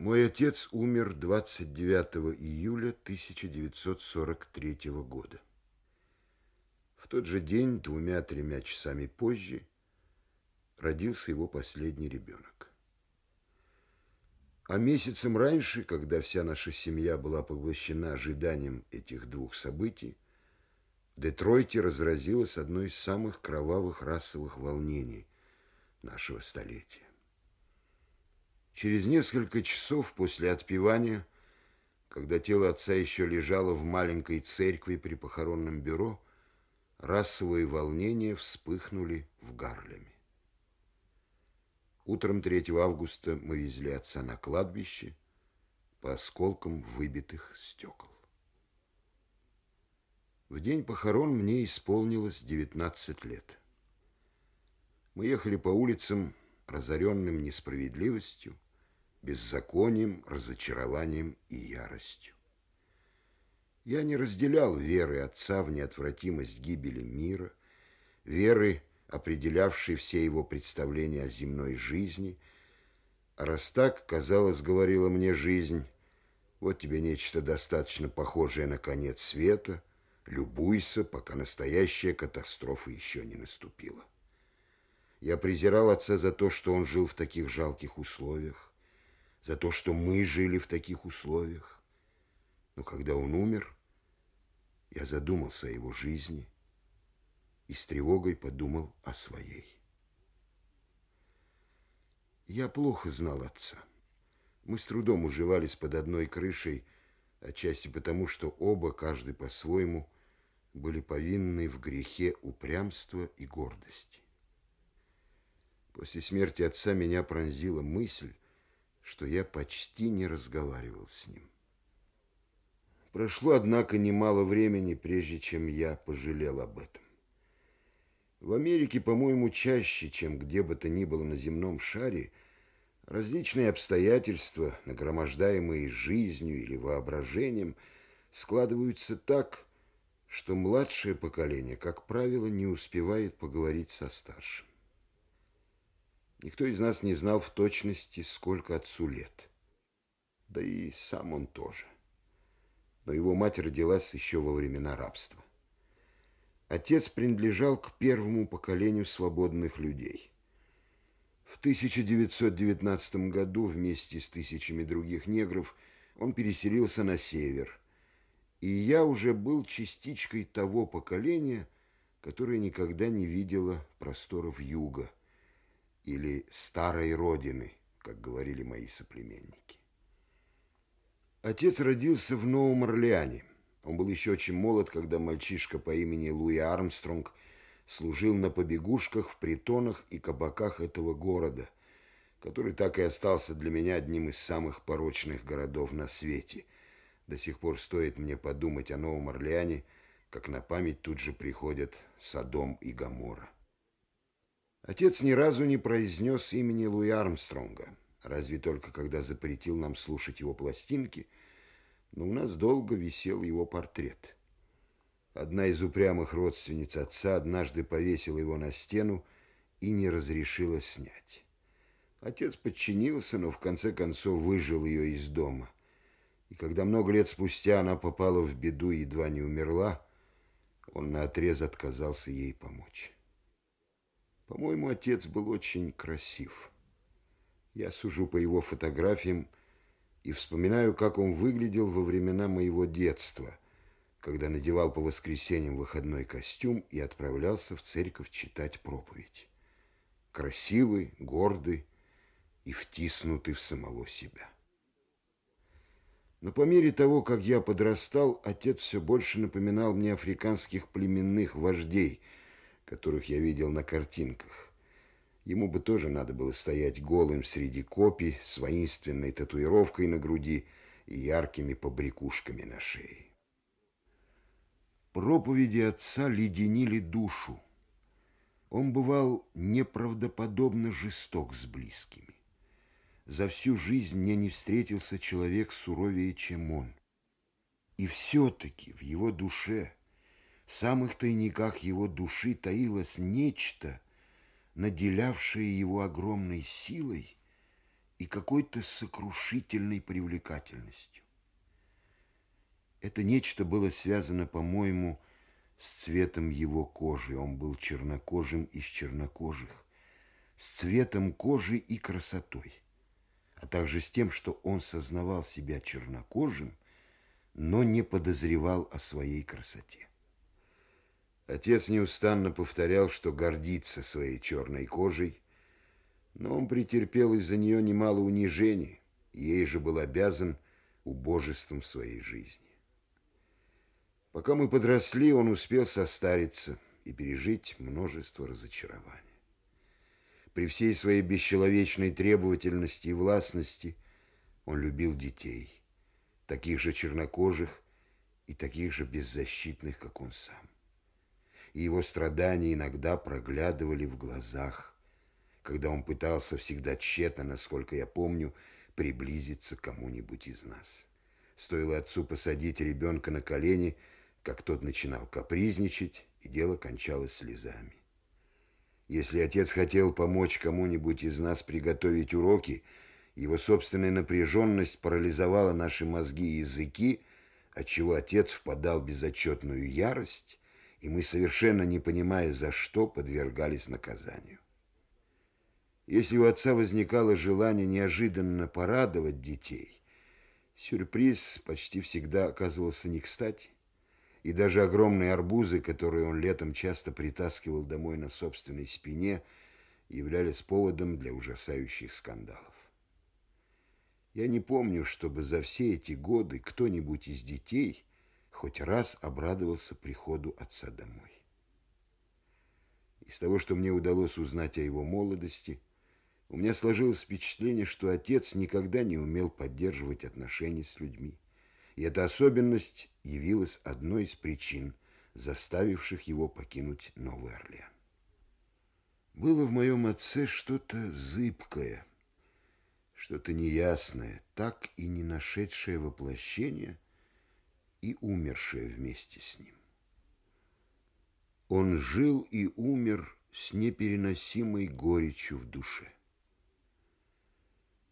Мой отец умер 29 июля 1943 года. В тот же день, двумя-тремя часами позже, родился его последний ребенок. А месяцем раньше, когда вся наша семья была поглощена ожиданием этих двух событий, в Детройте разразилось одно из самых кровавых расовых волнений нашего столетия. Через несколько часов после отпевания, когда тело отца еще лежало в маленькой церкви при похоронном бюро, расовые волнения вспыхнули в Гарлеме. Утром 3 августа мы везли отца на кладбище по осколкам выбитых стекол. В день похорон мне исполнилось 19 лет. Мы ехали по улицам, разоренным несправедливостью, беззаконием, разочарованием и яростью. Я не разделял веры отца в неотвратимость гибели мира, веры, определявшей все его представления о земной жизни, а раз так, казалось, говорила мне жизнь, вот тебе нечто достаточно похожее на конец света, любуйся, пока настоящая катастрофа еще не наступила. Я презирал отца за то, что он жил в таких жалких условиях, за то, что мы жили в таких условиях. Но когда он умер, я задумался о его жизни и с тревогой подумал о своей. Я плохо знал отца. Мы с трудом уживались под одной крышей, отчасти потому, что оба, каждый по-своему, были повинны в грехе упрямства и гордости. После смерти отца меня пронзила мысль, что я почти не разговаривал с ним. Прошло, однако, немало времени, прежде чем я пожалел об этом. В Америке, по-моему, чаще, чем где бы то ни было на земном шаре, различные обстоятельства, нагромождаемые жизнью или воображением, складываются так, что младшее поколение, как правило, не успевает поговорить со старшим. Никто из нас не знал в точности, сколько отцу лет. Да и сам он тоже. Но его мать родилась еще во времена рабства. Отец принадлежал к первому поколению свободных людей. В 1919 году вместе с тысячами других негров он переселился на север. И я уже был частичкой того поколения, которое никогда не видело просторов юга – или старой родины, как говорили мои соплеменники. Отец родился в Новом Орлеане. Он был еще очень молод, когда мальчишка по имени Луи Армстронг служил на побегушках в притонах и кабаках этого города, который так и остался для меня одним из самых порочных городов на свете. До сих пор стоит мне подумать о Новом Орлеане, как на память тут же приходят Содом и Гамора. Отец ни разу не произнес имени Луи Армстронга, разве только когда запретил нам слушать его пластинки, но у нас долго висел его портрет. Одна из упрямых родственниц отца однажды повесила его на стену и не разрешила снять. Отец подчинился, но в конце концов выжил ее из дома. И когда много лет спустя она попала в беду и едва не умерла, он наотрез отказался ей помочь. По-моему, отец был очень красив. Я сужу по его фотографиям и вспоминаю, как он выглядел во времена моего детства, когда надевал по воскресеньям выходной костюм и отправлялся в церковь читать проповедь. Красивый, гордый и втиснутый в самого себя. Но по мере того, как я подрастал, отец все больше напоминал мне африканских племенных вождей – которых я видел на картинках. Ему бы тоже надо было стоять голым среди копий с воинственной татуировкой на груди и яркими побрякушками на шее. Проповеди отца леденили душу. Он бывал неправдоподобно жесток с близкими. За всю жизнь мне не встретился человек суровее, чем он. И все-таки в его душе – в самых тайниках его души таилось нечто, наделявшее его огромной силой и какой-то сокрушительной привлекательностью. Это нечто было связано, по-моему, с цветом его кожи. Он был чернокожим из чернокожих, с цветом кожи и красотой, а также с тем, что он сознавал себя чернокожим, но не подозревал о своей красоте. Отец неустанно повторял, что гордится своей черной кожей, но он претерпел из-за нее немало унижений, ей же был обязан убожеством своей жизни. Пока мы подросли, он успел состариться и пережить множество разочарований. При всей своей бесчеловечной требовательности и властности он любил детей, таких же чернокожих и таких же беззащитных, как он сам. И его страдания иногда проглядывали в глазах, когда он пытался всегда тщетно, насколько я помню, приблизиться к кому-нибудь из нас. Стоило отцу посадить ребенка на колени – как тот начинал капризничать, и дело кончалось слезами. Если отец хотел помочь кому-нибудь из нас приготовить уроки, его собственная напряженность парализовала наши мозги и языки, отчего отец впадал в безотчетную ярость, и мы, совершенно не понимая за что, подвергались наказанию. Если у отца возникало желание неожиданно порадовать детей, сюрприз почти всегда оказывался не кстати и даже огромные арбузы, которые он летом часто притаскивал домой на собственной спине, являлись поводом для ужасающих скандалов. Я не помню, чтобы за все эти годы кто-нибудь из детей хоть раз обрадовался приходу отца домой. Из того, что мне удалось узнать о его молодости, у меня сложилось впечатление, что отец никогда не умел поддерживать отношения с людьми. И эта особенность явилась одной из причин, заставивших его покинуть Новый Орлеан. Было в моем отце что-то зыбкое, что-то неясное, так и не нашедшее воплощение и умершее вместе с ним. Он жил и умер с непереносимой горечью в душе.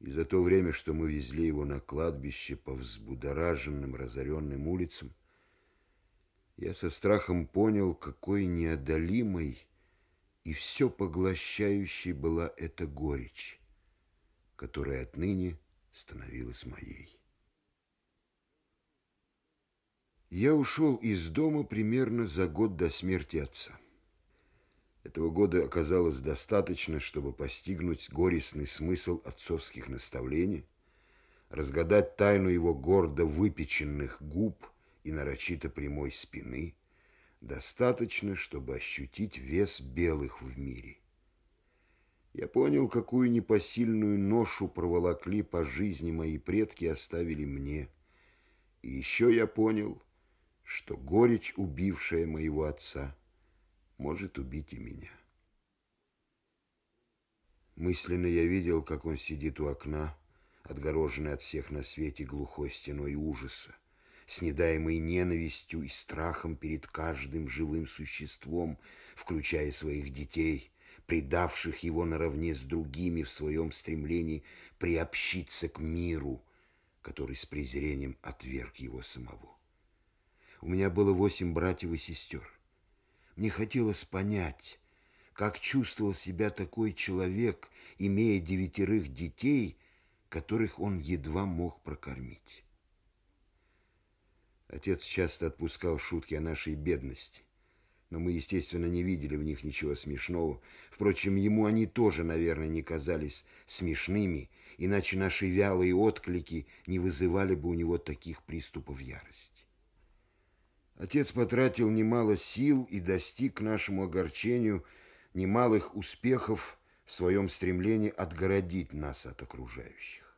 И за то время, что мы везли его на кладбище по взбудораженным, разоренным улицам, я со страхом понял, какой неодолимой и все поглощающей была эта горечь, которая отныне становилась моей. Я ушел из дома примерно за год до смерти отца. Этого года оказалось достаточно, чтобы постигнуть горестный смысл отцовских наставлений, разгадать тайну его гордо выпеченных губ и нарочито прямой спины, достаточно, чтобы ощутить вес белых в мире. Я понял, какую непосильную ношу проволокли по жизни мои предки оставили мне. И еще я понял, что горечь, убившая моего отца, может убить и меня. Мысленно я видел, как он сидит у окна, отгороженный от всех на свете глухой стеной ужаса, с недаемой ненавистью и страхом перед каждым живым существом, включая своих детей, предавших его наравне с другими в своем стремлении приобщиться к миру, который с презрением отверг его самого. У меня было восемь братьев и сестер. Мне хотелось понять, как чувствовал себя такой человек, имея девятерых детей, которых он едва мог прокормить. Отец часто отпускал шутки о нашей бедности, но мы, естественно, не видели в них ничего смешного. Впрочем, ему они тоже, наверное, не казались смешными, иначе наши вялые отклики не вызывали бы у него таких приступов ярости. Отец потратил немало сил и достиг к нашему огорчению немалых успехов в своем стремлении отгородить нас от окружающих.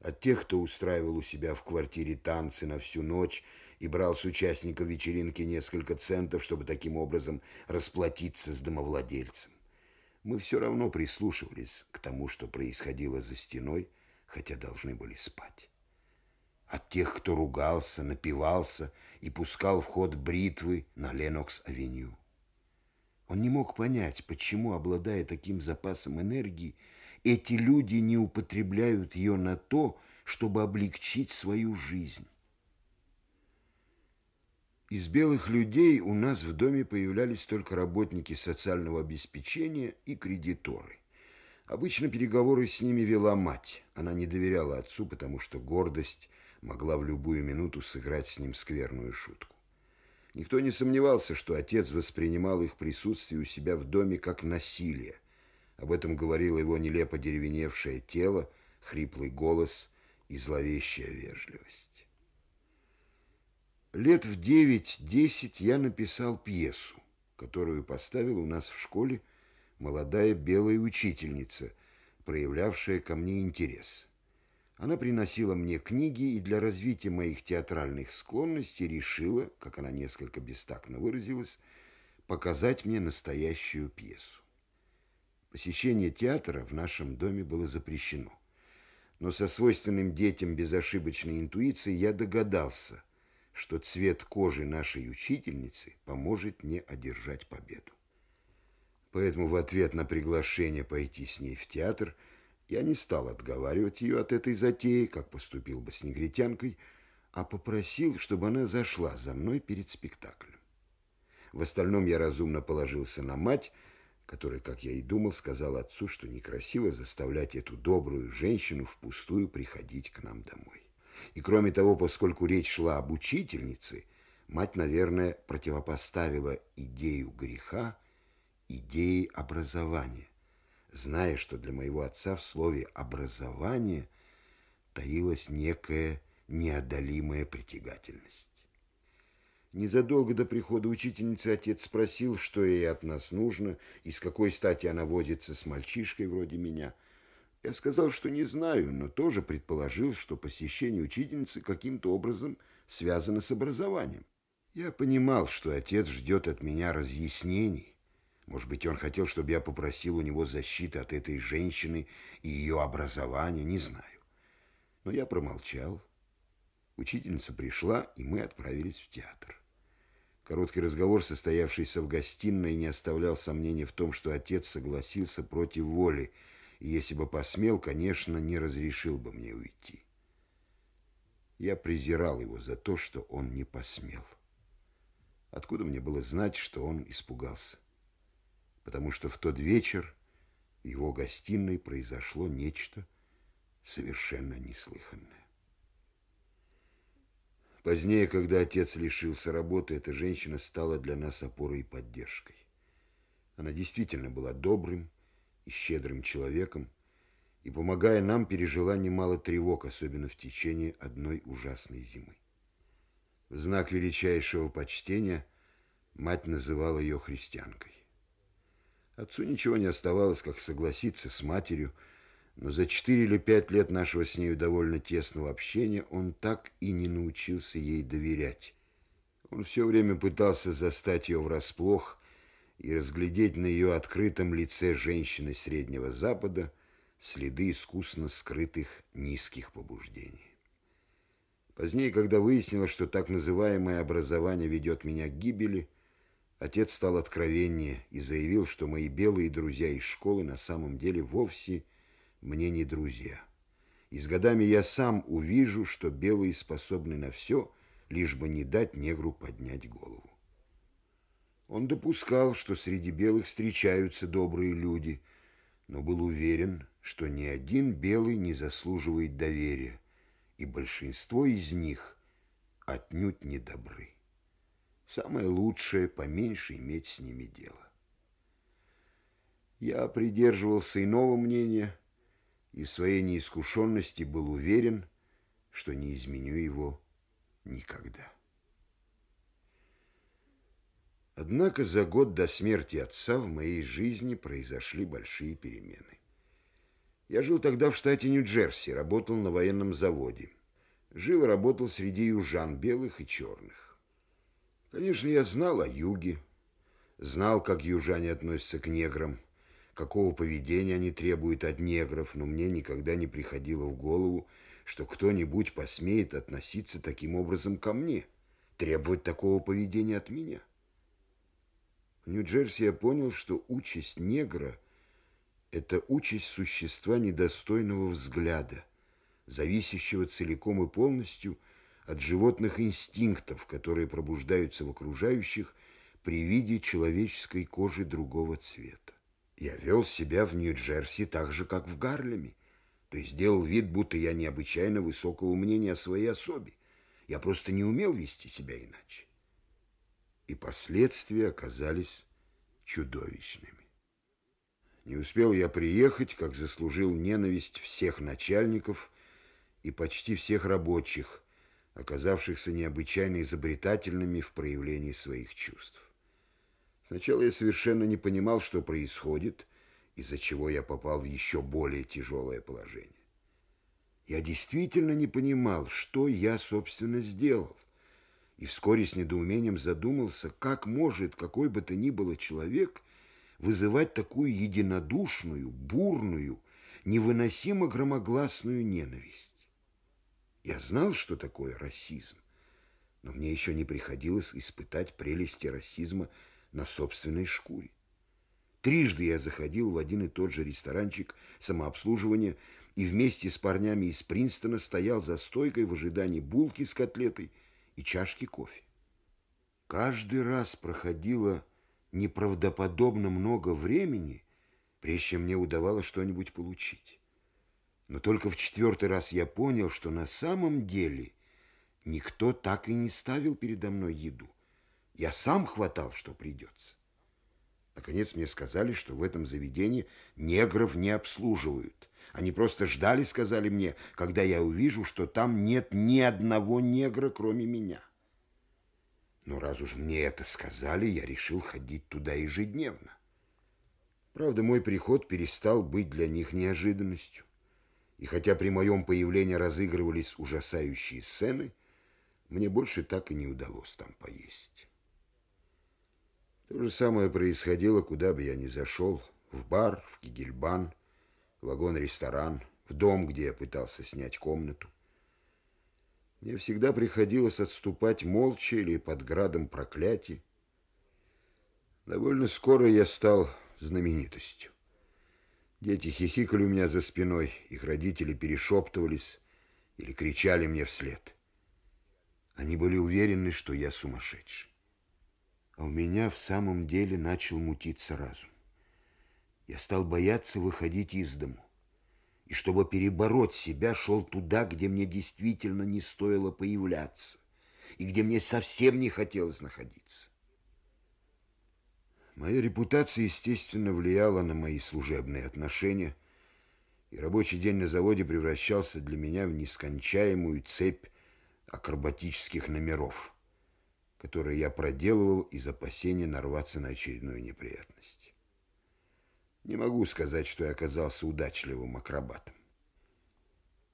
От тех, кто устраивал у себя в квартире танцы на всю ночь и брал с участников вечеринки несколько центов, чтобы таким образом расплатиться с домовладельцем. Мы все равно прислушивались к тому, что происходило за стеной, хотя должны были спать от тех, кто ругался, напивался и пускал в ход бритвы на Ленокс-авеню. Он не мог понять, почему, обладая таким запасом энергии эти люди не употребляют ее на то, чтобы облегчить свою жизнь. Из белых людей у нас в доме появлялись только работники социального обеспечения и кредиторы. Обычно переговоры с ними вела мать. Она не доверяла отцу, потому что гордость могла в любую минуту сыграть с ним скверную шутку. Никто не сомневался, что отец воспринимал их присутствие у себя в доме как насилие. Об этом говорило его нелепо деревеневшее тело, хриплый голос и зловещая вежливость. Лет в девять-десять я написал пьесу, которую поставил у нас в школе молодая белая учительница, проявлявшая ко мне интерес. Она приносила мне книги и для развития моих театральных склонностей решила, как она несколько бестактно выразилась, показать мне настоящую пьесу. Посещение театра в нашем доме было запрещено. Но со свойственным детям безошибочной интуицией я догадался, что цвет кожи нашей учительницы поможет мне одержать победу. Поэтому в ответ на приглашение пойти с ней в театр я не стал отговаривать ее от этой затеи, как поступил бы с негритянкой, а попросил, чтобы она зашла за мной перед спектаклем. В остальном я разумно положился на мать, которая, как я и думал, сказал отцу, что некрасиво заставлять эту добрую женщину впустую приходить к нам домой. И кроме того, поскольку речь шла об учительнице, мать, наверное, противопоставила идею греха идеей образования, зная, что для моего отца в слове «образование» таилась некая неодолимая притягательность. Незадолго до прихода учительницы отец спросил, что ей от нас нужно и с какой стати она возится с мальчишкой вроде меня. Я сказал, что не знаю, но тоже предположил, что посещение учительницы каким-то образом связано с образованием. Я понимал, что отец ждет от меня разъяснений, может быть, он хотел, чтобы я попросил у него защиты от этой женщины и ее образования, не знаю. Но я промолчал. Учительница пришла, и мы отправились в театр. Короткий разговор, состоявшийся в гостиной, не оставлял сомнений в том, что отец согласился против воли, и если бы посмел, конечно, не разрешил бы мне уйти. Я презирал его за то, что он не посмел. Откуда мне было знать, что он испугался? Потому что в тот вечер в его гостиной произошло нечто совершенно неслыханное. Позднее, когда отец лишился работы, эта женщина стала для нас опорой и поддержкой. Она действительно была добрым и щедрым человеком, и, помогая нам, пережила немало тревог, особенно в течение одной ужасной зимы. В знак величайшего почтения мать называла ее христианкой. Отцу ничего не оставалось, как согласиться с матерью, но за четыре или пять лет нашего с нею довольно тесного общения он так и не научился ей доверять. Он все время пытался застать ее врасплох и разглядеть на ее открытом лице женщины Среднего Запада следы искусно скрытых низких побуждений. Позднее, когда выяснилось, что так называемое образование ведет меня к гибели, Отец стал откровеннее и заявил, что мои белые друзья из школы на самом деле вовсе мне не друзья. И с годами я сам увижу, что белые способны на все, лишь бы не дать негру поднять голову. Он допускал, что среди белых встречаются добрые люди, но был уверен, что ни один белый не заслуживает доверия, и большинство из них отнюдь не добры. Самое лучшее – поменьше иметь с ними дело. Я придерживался иного мнения и в своей неискушенности был уверен, что не изменю его никогда. Однако за год до смерти отца в моей жизни произошли большие перемены. Я жил тогда в штате Нью-Джерси, работал на военном заводе. Жил и работал среди южан, белых и черных. Конечно, я знал о юге, знал, как южане относятся к неграм, какого поведения они требуют от негров, но мне никогда не приходило в голову, что кто-нибудь посмеет относиться таким образом ко мне, требовать такого поведения от меня. В Нью-Джерси я понял, что участь негра – это участь существа недостойного взгляда, зависящего целиком и полностью от животных инстинктов, которые пробуждаются в окружающих при виде человеческой кожи другого цвета. Я вел себя в Нью-Джерси так же, как в Гарлеме, то есть сделал вид, будто я необычайно высокого мнения о своей особе. Я просто не умел вести себя иначе. И последствия оказались чудовищными. Не успел я приехать, как заслужил ненависть всех начальников и почти всех рабочих, оказавшихся необычайно изобретательными в проявлении своих чувств. Сначала я совершенно не понимал, что происходит, из-за чего я попал в еще более тяжелое положение. Я действительно не понимал, что я, собственно, сделал. И вскоре с недоумением задумался, как может какой бы то ни было человек вызывать такую единодушную, бурную, невыносимо громогласную ненависть. Я знал, что такое расизм, но мне еще не приходилось испытать прелести расизма на собственной шкуре. Трижды я заходил в один и тот же ресторанчик самообслуживания и вместе с парнями из Принстона стоял за стойкой в ожидании булки с котлетой и чашки кофе. Каждый раз проходило неправдоподобно много времени, прежде чем мне удавалось что-нибудь получить. Но только в четвертый раз я понял, что на самом деле никто так и не ставил передо мной еду. Я сам хватал, что придется. Наконец мне сказали, что в этом заведении негров не обслуживают. Они просто ждали, сказали мне, когда я увижу, что там нет ни одного негра, кроме меня. Но раз уж мне это сказали, я решил ходить туда ежедневно. Правда, мой приход перестал быть для них неожиданностью. И хотя при моем появлении разыгрывались ужасающие сцены, мне больше так и не удалось там поесть. То же самое происходило, куда бы я ни зашел, в бар, в Кигельбан, вагон-ресторан, в дом, где я пытался снять комнату. Мне всегда приходилось отступать молча или под градом проклятий. Довольно скоро я стал знаменитостью. Дети хихикали у меня за спиной, их родители перешептывались или кричали мне вслед. Они были уверены, что я сумасшедший. А у меня в самом деле начал мутиться разум. Я стал бояться выходить из дому. И чтобы перебороть себя, шел туда, где мне действительно не стоило появляться, и где мне совсем не хотелось находиться. Моя репутация, естественно, влияла на мои служебные отношения, и рабочий день на заводе превращался для меня в нескончаемую цепь акробатических номеров – которые я проделывал из опасения нарваться на очередную неприятность. Не могу сказать, что я оказался удачливым акробатом.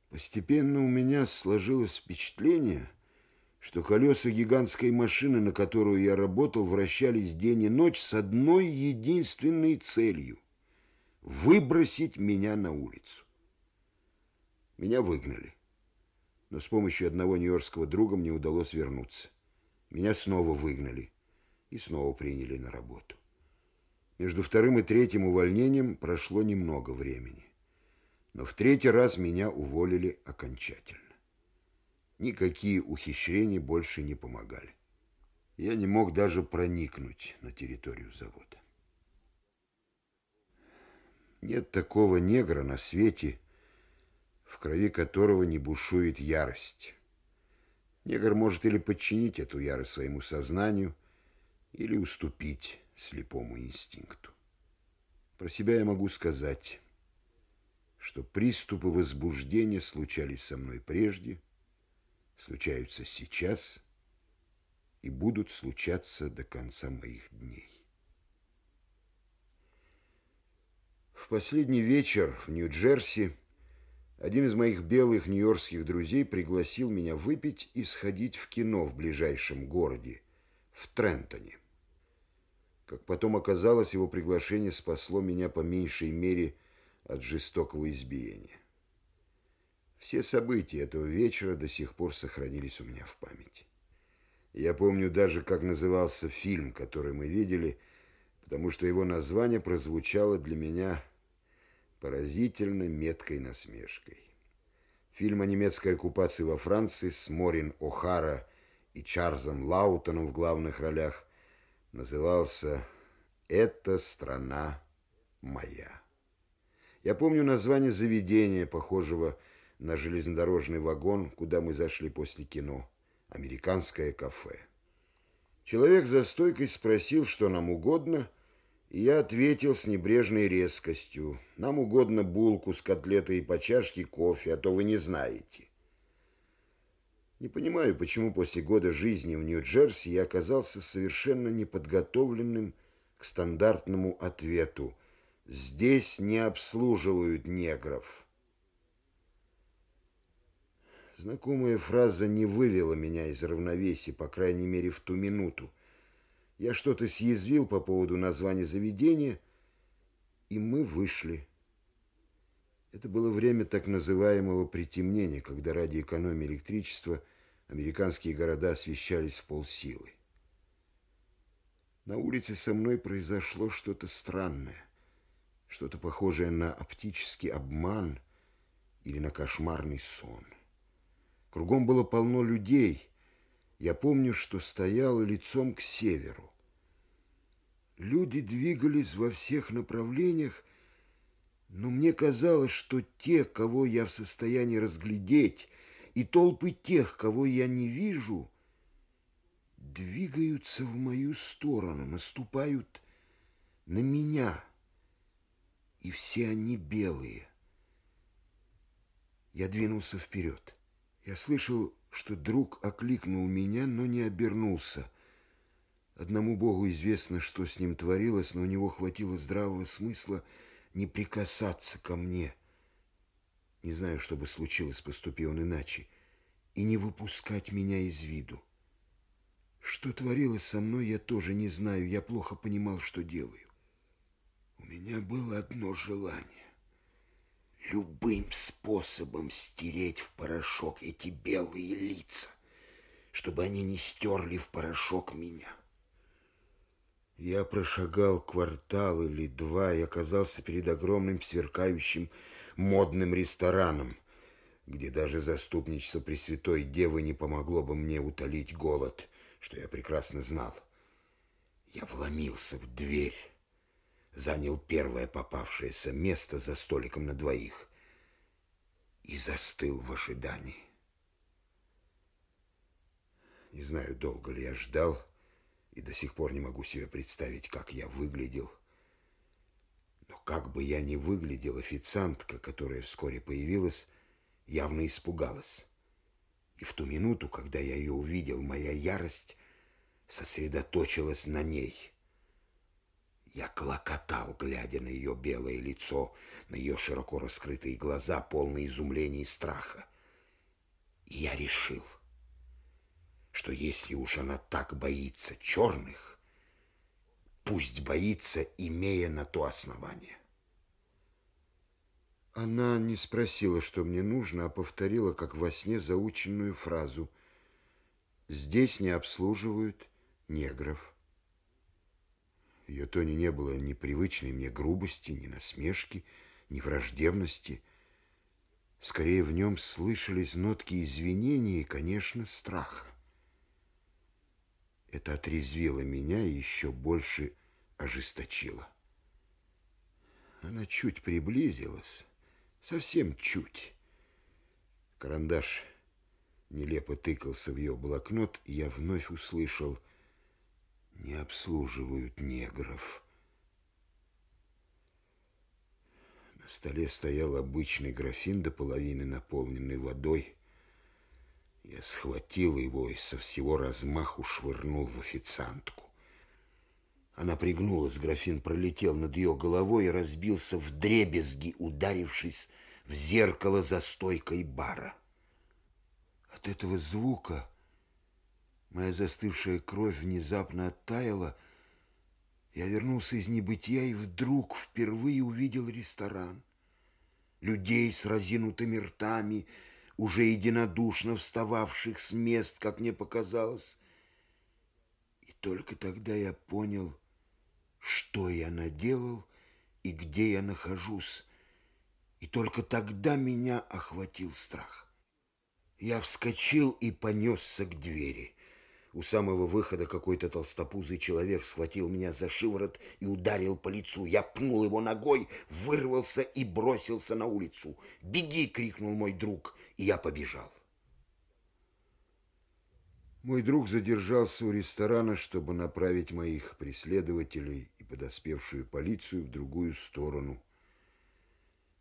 Постепенно у меня сложилось впечатление, что колеса гигантской машины, на которую я работал, вращались день и ночь с одной единственной целью – выбросить меня на улицу. Меня выгнали, но с помощью одного нью-йоркского друга мне удалось вернуться – меня снова выгнали и снова приняли на работу. Между вторым и третьим увольнением прошло немного времени. Но в третий раз меня уволили окончательно. Никакие ухищрения больше не помогали. Я не мог даже проникнуть на территорию завода. Нет такого негра на свете, в крови которого не бушует ярость. Негр может или подчинить эту ярость своему сознанию, или уступить слепому инстинкту. Про себя я могу сказать, что приступы возбуждения случались со мной прежде, случаются сейчас и будут случаться до конца моих дней. В последний вечер в Нью-Джерси один из моих белых нью-йоркских друзей пригласил меня выпить и сходить в кино в ближайшем городе, в Трентоне. Как потом оказалось, его приглашение спасло меня по меньшей мере от жестокого избиения. Все события этого вечера до сих пор сохранились у меня в памяти. Я помню даже, как назывался фильм, который мы видели, потому что его название прозвучало для меня поразительно меткой насмешкой. Фильм о немецкой оккупации во Франции с Морин О'Хара и Чарльзом Лаутоном в главных ролях назывался «Это страна моя». Я помню название заведения, похожего на железнодорожный вагон, куда мы зашли после кино. Американское кафе. Человек за стойкой спросил, что нам угодно, и я ответил с небрежной резкостью. Нам угодно булку с котлетой и по чашке кофе, а то вы не знаете. Не понимаю, почему после года жизни в Нью-Джерси я оказался совершенно неподготовленным к стандартному ответу. Здесь не обслуживают негров. Знакомая фраза не вывела меня из равновесия, по крайней мере, в ту минуту. Я что-то съязвил по поводу названия заведения, и мы вышли. Это было время так называемого притемнения, когда ради экономии электричества американские города освещались в полсилы. На улице со мной произошло что-то странное, что-то похожее на оптический обман или на кошмарный сон. Кругом было полно людей. Я помню, что стоял лицом к северу. Люди двигались во всех направлениях, но мне казалось, что те, кого я в состоянии разглядеть, и толпы тех, кого я не вижу, двигаются в мою сторону, наступают на меня, и все они белые. Я двинулся вперед. Я слышал, что друг окликнул меня, но не обернулся. Одному Богу известно, что с ним творилось, но у него хватило здравого смысла — не прикасаться ко мне. Не знаю, что бы случилось, поступи он иначе, и не выпускать меня из виду. Что творилось со мной, я тоже не знаю, я плохо понимал, что делаю. У меня было одно желание — любым способом стереть в порошок эти белые лица, чтобы они не стерли в порошок меня. Я прошагал квартал или два и оказался перед огромным сверкающим модным рестораном, где даже заступничество Пресвятой Девы не помогло бы мне утолить голод, что я прекрасно знал. Я вломился в дверь, занял первое попавшееся место за столиком на двоих и застыл в ожидании. Не знаю, долго ли я ждал, и до сих пор не могу себе представить, как я выглядел. Но как бы я ни выглядел, официантка, которая вскоре появилась, явно испугалась. И в ту минуту, когда я ее увидел, моя ярость сосредоточилась на ней. Я клокотал, глядя на ее белое лицо, на ее широко раскрытые глаза, полные изумления и страха. И я решил — что если уж она так боится черных, пусть боится, имея на то основание. Она не спросила, что мне нужно, а повторила, как во сне, заученную фразу «Здесь не обслуживают негров». В ее тоне не было ни привычной мне грубости, ни насмешки, ни враждебности. Скорее, в нем слышались нотки извинения и, конечно, страха. Это отрезвило меня и еще больше ожесточило. Она чуть приблизилась, совсем чуть. Карандаш нелепо тыкался в ее блокнот, и я вновь услышал «Не обслуживают негров». На столе стоял обычный графин до половины наполненный водой – я схватил его и со всего размаху швырнул в официантку. Она пригнулась, графин пролетел над ее головой и разбился в дребезги, ударившись в зеркало за стойкой бара. От этого звука моя застывшая кровь внезапно оттаяла. Я вернулся из небытия и вдруг впервые увидел ресторан. Людей с разинутыми ртами — уже единодушно встававших с мест, как мне показалось. И только тогда я понял, что я наделал и где я нахожусь, И только тогда меня охватил страх. Я вскочил и понесся к двери. У самого выхода какой-то толстопузый человек схватил меня за шиворот и ударил по лицу. Я пнул его ногой, вырвался и бросился на улицу. «Беги!» — крикнул мой друг, и я побежал. Мой друг задержался у ресторана, чтобы направить моих преследователей и подоспевшую полицию в другую сторону,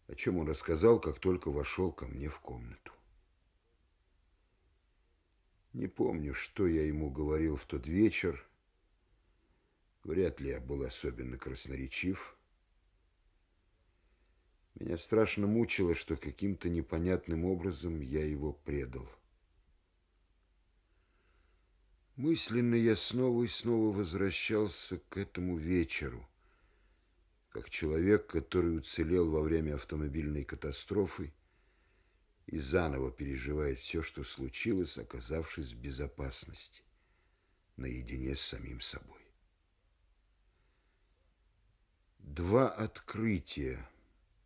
о чем он рассказал, как только вошел ко мне в комнату. Не помню, что я ему говорил в тот вечер. Вряд ли я был особенно красноречив. Меня страшно мучило, что каким-то непонятным образом я его предал. Мысленно я снова и снова возвращался к этому вечеру, как человек, который уцелел во время автомобильной катастрофы и заново переживает все, что случилось, оказавшись в безопасности, наедине с самим собой. Два открытия,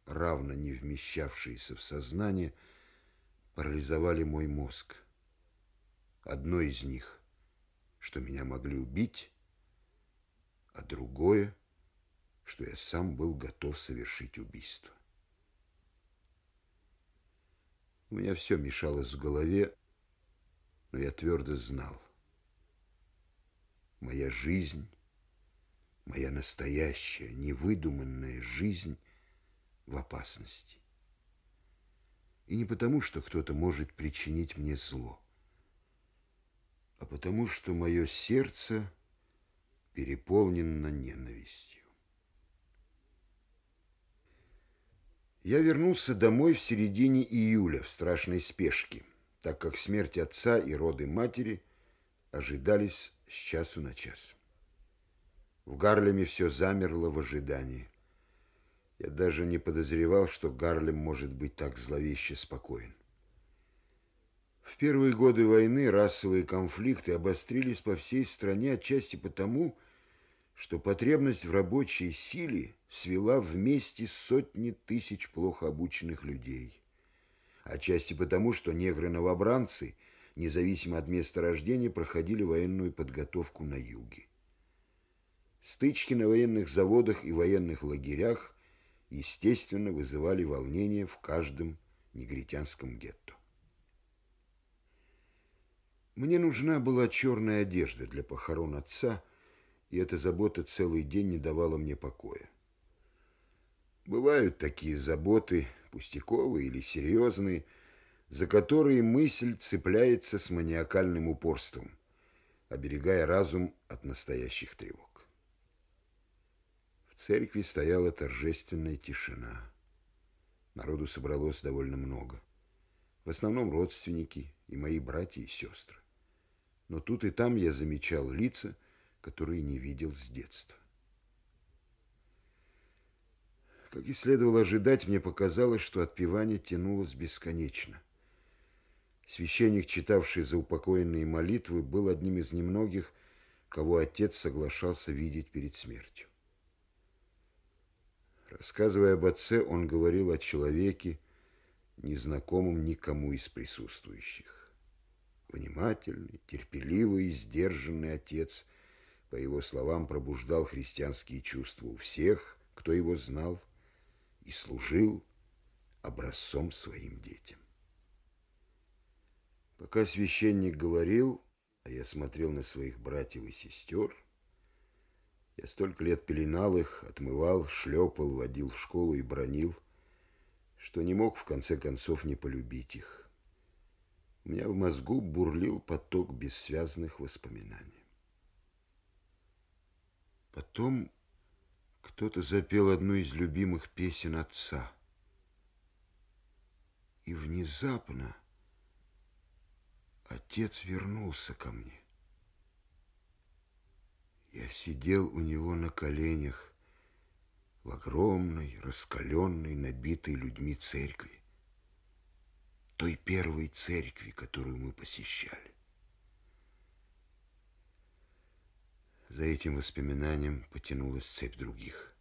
равно не вмещавшиеся в сознание, парализовали мой мозг. Одно из них – что меня могли убить, а другое, что я сам был готов совершить убийство. У меня все мешалось в голове, но я твердо знал. Моя жизнь, моя настоящая, невыдуманная жизнь в опасности. И не потому, что кто-то может причинить мне зло а потому что мое сердце переполнено ненавистью. Я вернулся домой в середине июля в страшной спешке, так как смерть отца и роды матери ожидались с часу на час. В Гарлеме все замерло в ожидании. Я даже не подозревал, что Гарлем может быть так зловеще спокоен. В первые годы войны расовые конфликты обострились по всей стране отчасти потому, что потребность в рабочей силе свела вместе сотни тысяч плохо обученных людей. Отчасти потому, что негры-новобранцы, независимо от места рождения, проходили военную подготовку на юге. Стычки на военных заводах и военных лагерях, естественно, вызывали волнение в каждом негритянском гетто. Мне нужна была черная одежда для похорон отца, и эта забота целый день не давала мне покоя. Бывают такие заботы, пустяковые или серьезные, за которые мысль цепляется с маниакальным упорством, оберегая разум от настоящих тревог. В церкви стояла торжественная тишина. Народу собралось довольно много. В основном родственники и мои братья и сестры но тут и там я замечал лица, которые не видел с детства. Как и следовало ожидать, мне показалось, что отпевание тянулось бесконечно. Священник, читавший заупокоенные молитвы, был одним из немногих, кого отец соглашался видеть перед смертью. Рассказывая об отце, он говорил о человеке, незнакомом никому из присутствующих. Внимательный, терпеливый и сдержанный отец, по его словам, пробуждал христианские чувства у всех, кто его знал, и служил образцом своим детям. Пока священник говорил, а я смотрел на своих братьев и сестер, я столько лет пеленал их, отмывал, шлепал, водил в школу и бронил, что не мог в конце концов не полюбить их. У меня в мозгу бурлил поток бессвязных воспоминаний. Потом кто-то запел одну из любимых песен отца. И внезапно отец вернулся ко мне. Я сидел у него на коленях в огромной, раскаленной, набитой людьми церкви той первой церкви, которую мы посещали. За этим воспоминанием потянулась цепь других.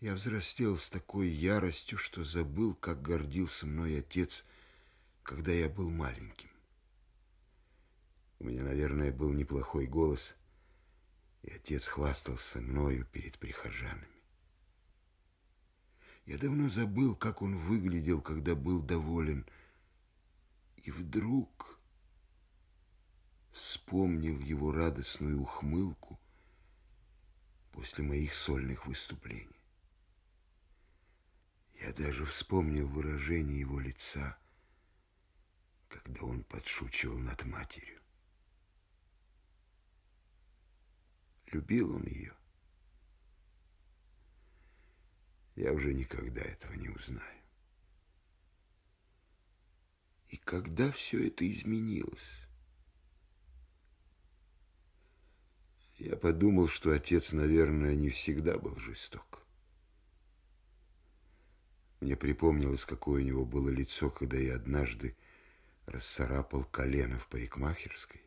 Я взрастел с такой яростью, что забыл, как гордился мной отец, когда я был маленьким. У меня, наверное, был неплохой голос, и отец хвастался мною перед прихожанами. Я давно забыл, как он выглядел, когда был доволен, и вдруг вспомнил его радостную ухмылку после моих сольных выступлений. Я даже вспомнил выражение его лица, когда он подшучивал над матерью. Любил он ее. Я уже никогда этого не узнаю. И когда все это изменилось? Я подумал, что отец, наверное, не всегда был жесток. Мне припомнилось, какое у него было лицо, когда я однажды расцарапал колено в парикмахерской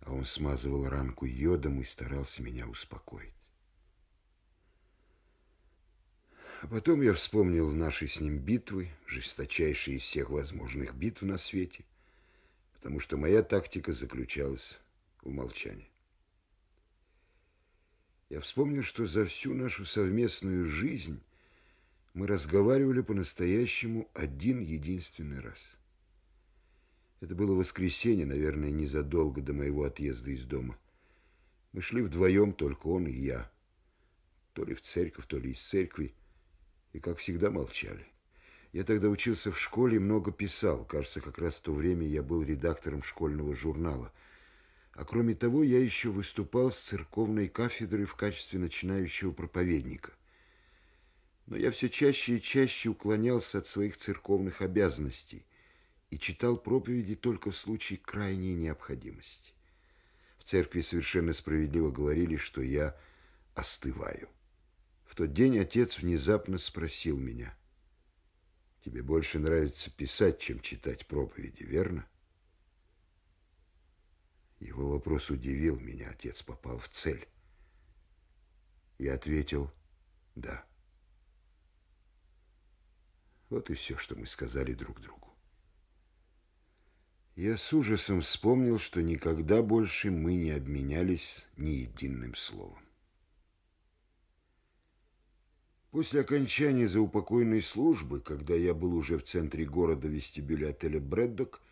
а он смазывал ранку йодом и старался меня успокоить. А потом я вспомнил наши с ним битвы, жесточайшие из всех возможных битв на свете, потому что моя тактика заключалась в молчании. Я вспомнил, что за всю нашу совместную жизнь мы разговаривали по-настоящему один единственный раз – это было воскресенье, наверное, незадолго до моего отъезда из дома. Мы шли вдвоем, только он и я. То ли в церковь, то ли из церкви. И, как всегда, молчали. Я тогда учился в школе и много писал. Кажется, как раз в то время я был редактором школьного журнала. А кроме того, я еще выступал с церковной кафедры в качестве начинающего проповедника. Но я все чаще и чаще уклонялся от своих церковных обязанностей и читал проповеди только в случае крайней необходимости. В церкви совершенно справедливо говорили, что я остываю. В тот день отец внезапно спросил меня, «Тебе больше нравится писать, чем читать проповеди, верно?» Его вопрос удивил меня, отец попал в цель. Я ответил «да». Вот и все, что мы сказали друг другу. Я с ужасом вспомнил, что никогда больше мы не обменялись ни единым словом. После окончания заупокойной службы, когда я был уже в центре города вестибюле отеля «Брэддок»,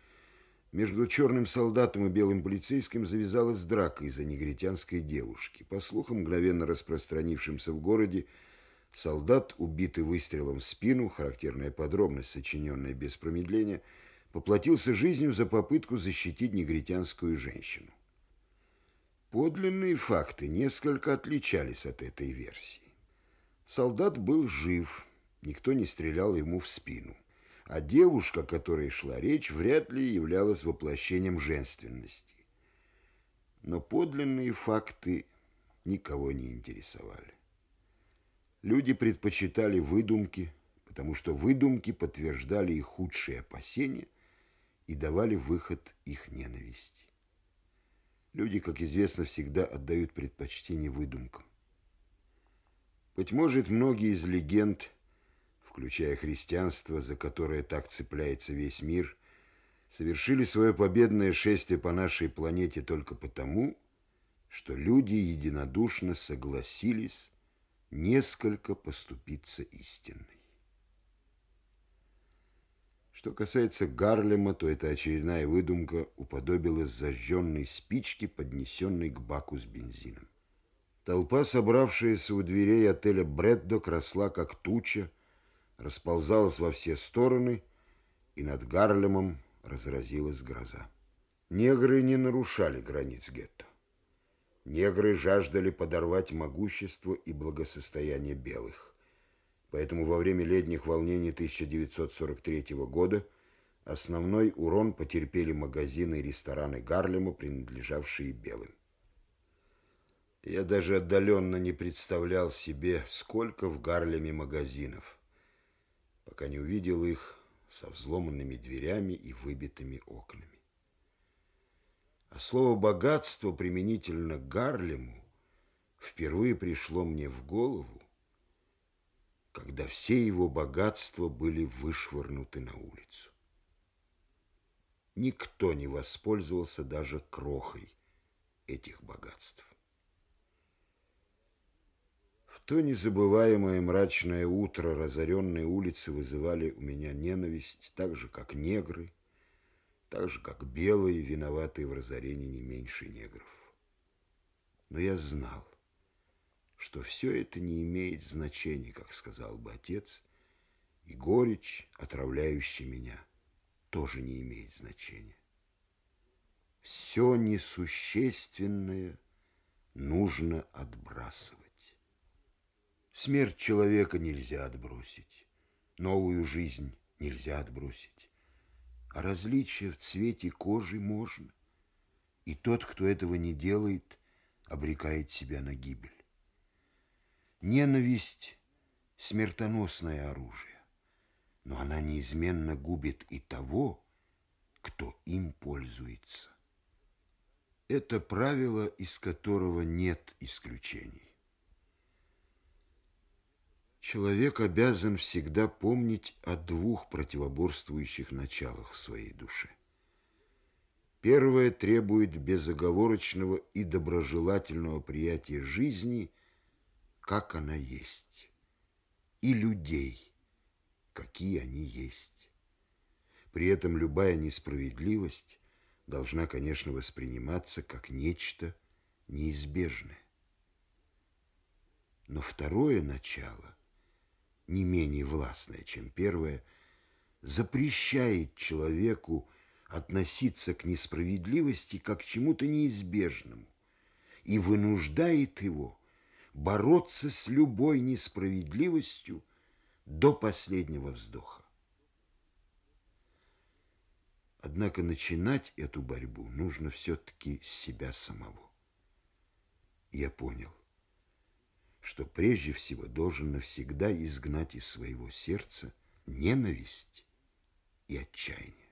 между черным солдатом и белым полицейским завязалась драка из-за негритянской девушки. По слухам, мгновенно распространившимся в городе, солдат, убитый выстрелом в спину, характерная подробность, сочиненная без промедления – поплатился жизнью за попытку защитить негритянскую женщину. Подлинные факты несколько отличались от этой версии. Солдат был жив, никто не стрелял ему в спину, а девушка, о которой шла речь, вряд ли являлась воплощением женственности. Но подлинные факты никого не интересовали. Люди предпочитали выдумки, потому что выдумки подтверждали их худшие опасения – и давали выход их ненависти. Люди, как известно, всегда отдают предпочтение выдумкам. Быть может, многие из легенд, включая христианство, за которое так цепляется весь мир, совершили свое победное шествие по нашей планете только потому, что люди единодушно согласились несколько поступиться истиной. Что касается Гарлема, то эта очередная выдумка уподобилась зажженной спичке, поднесенной к баку с бензином. Толпа, собравшаяся у дверей отеля «Брэддок», росла как туча, расползалась во все стороны, и над Гарлемом разразилась гроза. Негры не нарушали границ гетто. Негры жаждали подорвать могущество и благосостояние белых. Поэтому во время летних волнений 1943 года основной урон потерпели магазины и рестораны Гарлема, принадлежавшие белым. Я даже отдаленно не представлял себе, сколько в Гарлеме магазинов, пока не увидел их со взломанными дверями и выбитыми окнами. А слово «богатство» применительно к Гарлему впервые пришло мне в голову, когда все его богатства были вышвырнуты на улицу. Никто не воспользовался даже крохой этих богатств. В то незабываемое мрачное утро разоренные улицы вызывали у меня ненависть, так же, как негры, так же, как белые, виноватые в разорении не меньше негров. Но я знал, что все это не имеет значения, как сказал бы отец, и горечь, отравляющая меня, тоже не имеет значения. Все несущественное нужно отбрасывать. Смерть человека нельзя отбросить, новую жизнь нельзя отбросить, а различие в цвете кожи можно. И тот, кто этого не делает, обрекает себя на гибель. Ненависть – смертоносное оружие, но она неизменно губит и того, кто им пользуется. Это правило, из которого нет исключений. Человек обязан всегда помнить о двух противоборствующих началах в своей душе. Первое требует безоговорочного и доброжелательного приятия жизни, как она есть, и людей, какие они есть. При этом любая несправедливость должна, конечно, восприниматься как нечто неизбежное. Но второе начало не менее властное, чем первое, запрещает человеку относиться к несправедливости как к чему-то неизбежному и вынуждает его бороться с любой несправедливостью до последнего вздоха. Однако начинать эту борьбу нужно все-таки с себя самого. Я понял, что прежде всего должен навсегда изгнать из своего сердца ненависть и отчаяние.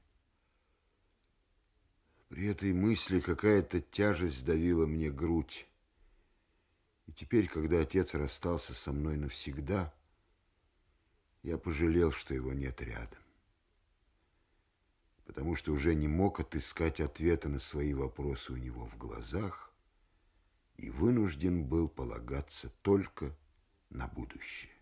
При этой мысли какая-то тяжесть давила мне грудь. И теперь, когда отец расстался со мной навсегда, я пожалел, что его нет рядом. Потому что уже не мог отыскать ответа на свои вопросы у него в глазах, и вынужден был полагаться только на будущее.